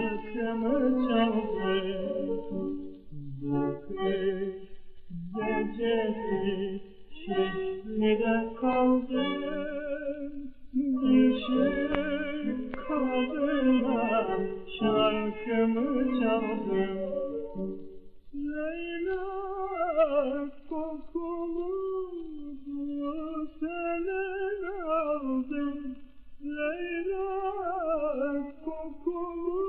şarkımı çaldı Bu kış gecesi şişlide kaldım Düşük kadına şarkımı çaldım Leyla kokulu bu senen aldım Leyla kokulu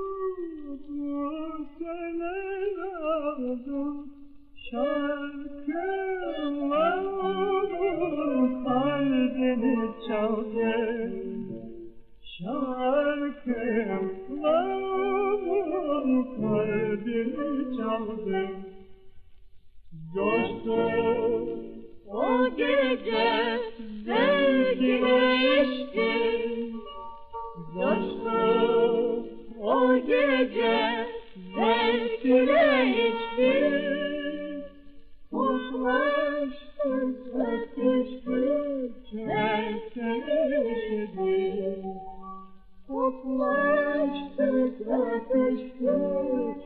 Şarkımla kalbini çaldım Şarkımla kalbini çaldım Coştu O gece sevgine içti Coştu O gece zevkine içti Koklaştık öpüştük